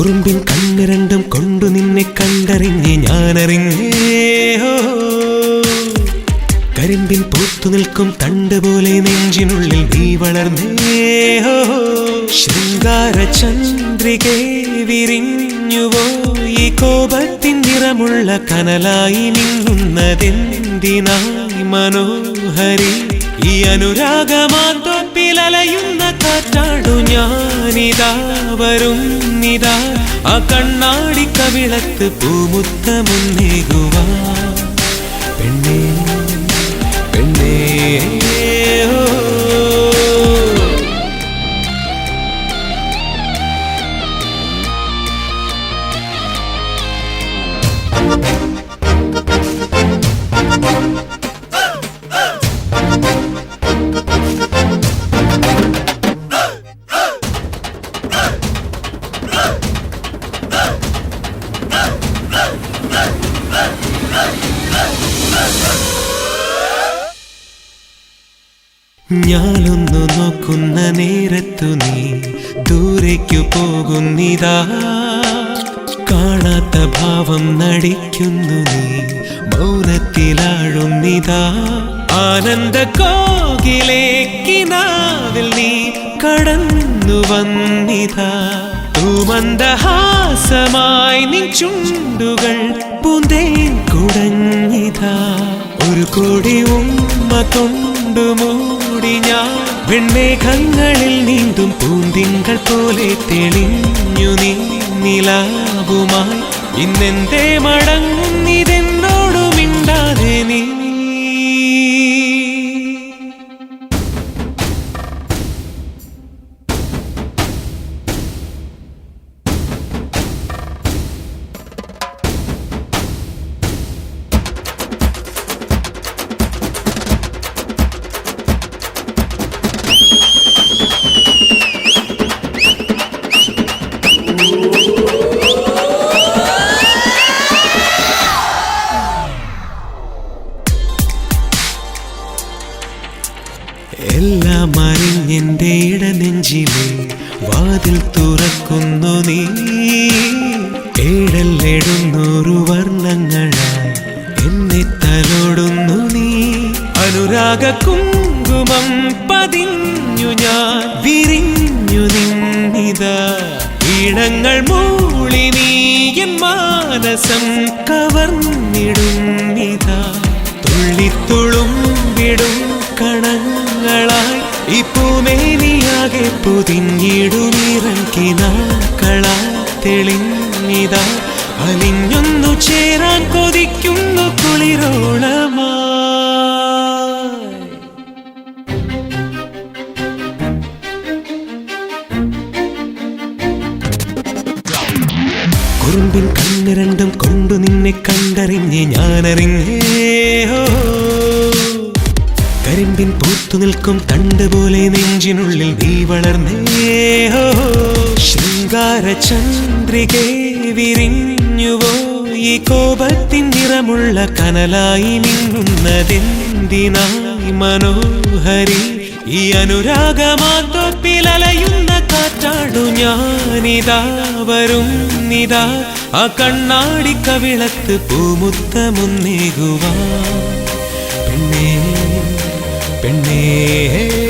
കുറുമ്പിൻ കണ്ണ് രണ്ടും കൊണ്ടു നിന്നെ കണ്ടറിഞ്ഞ് ഞാനറിഞ്ഞേ ഹോ. പൂത്തു നിൽക്കും തണ്ട് പോലെ നെഞ്ചിനുള്ളിൽ നീ വളർന്നേ ഹോ. ശൃംഗാര ചന്ദ്രികെ വിരിഞ്ഞുവോ ഈ കോപത്തിൻ നിറമുള്ള കനലായി നിന്നുന്നതെന്തിനായി മനോഹരി ഈ അനുരാഗമാന്തോപ്പിൽ അലയുന്ന കാറ്റാടു ഞാനിതാ വരുന്നിതാ ആ കണ്ണാടി കവിളത്ത് പൂമുത്തമുന്നേകുവാ പെണ്ണേ പെണ്ണേ ഓ. ഞാനൊന്നു നോക്കുന്ന നേരത്തു നീ ദൂരേക്കു പോകുന്നിതാ. കാണാത്ത ഭാവം നടിക്കുന്നു നീ മൗനത്തിലാഴുന്നിതാ. ആനന്ദ കോകിലേക്കിനാവിൽ നീ കടന്നു വന്നിതാ. തൂമന്ദഹാസമായി നിൻ ചുണ്ടുകൾ പൂന്തേ കുടഞ്ഞിതാ. ഒരു കോടി ഉമ്മ കൊണ്ടു മൂടി ഞാൻ. വെൺമേഘങ്ങളിൽ നീന്തും പൂന്തിങ്കൾ പോലെ തെളിഞ്ഞു നീ നിലാവുമായി. ഇന്നെന്തേ മടങ്ങുന്നിതെന്നോടു ഇടനെഞ്ചിലെ വാതിൽ തുറക്കുന്നു നീ. ഏഴല്ലെഴുന്നൂറു വർണങ്ങളായി എന്നെ തലോടുന്നു നീ. അനുരാഗ കുങ്കുമം പതിഞ്ഞു ഞാൻ വിരിഞ്ഞു നിന്നിതാ. ഇണങ്ങൾ മൂളി നീ എൻ മാനസം കവർന്നിടുന്നിതാ. തുള്ളിത്തുളുമ്പിടും കണങ്ങളായി ഈ പൂമേനിയാകെ പൊതിഞ്ഞിടുമിറക്കിനാക്കളാ തെളിഞ്ഞിതാ അലിഞ്ഞൊന്നു ചേരാൻ കൊതിക്കുന്നു കുളിരോളമായി കുറുമ്പിൻ കണ്ണ് രണ്ടും കൊണ്ടു നിന്നെ കണ്ടറിഞ്ഞ് ഞാനറിഞ്ഞേ ഹോ. കരിമ്പിൻ പൂത്തു നിൽക്കും തണ്ട് പോലെ നെഞ്ചിനുള്ളിൽ നീ വളർന്നേ. ശൃംഗാര ചന്ദ്രികേ വിരിഞ്ഞുവോ ഈ കോപത്തിൻ നിറമുള്ള കനലായി നിന്നുന്നതെന്തിനായി മനോഹരി? ഈ അനുരാഗമാന്തോപ്പിൽ അലയുന്ന കാറ്റാടു ഞാനിതാ വരും ഇതാ ആ കണ്ണാടി കവിളത്ത് പൂമുത്തമുന്നേകുവാ പെണ്ണേ பெண்ணே.